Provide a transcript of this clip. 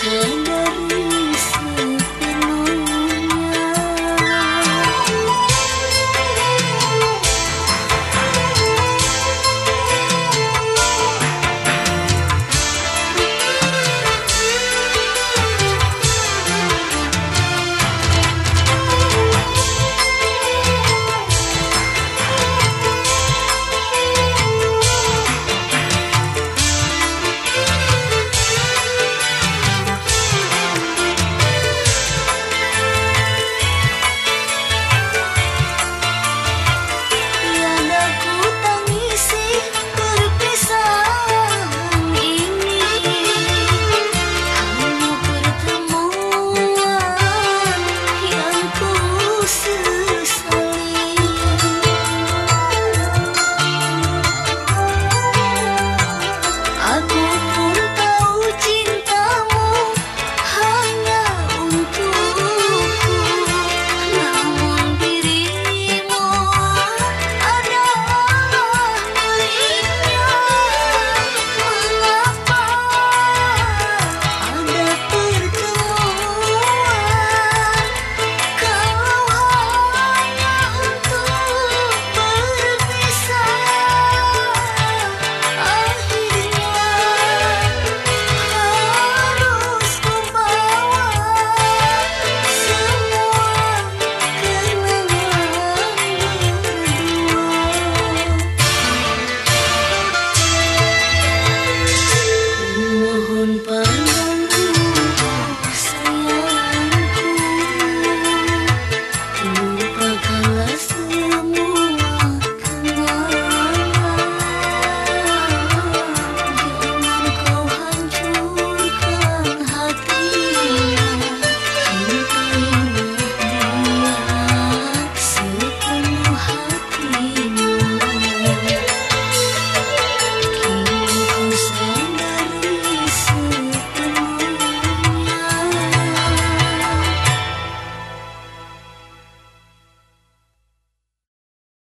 Krishna pun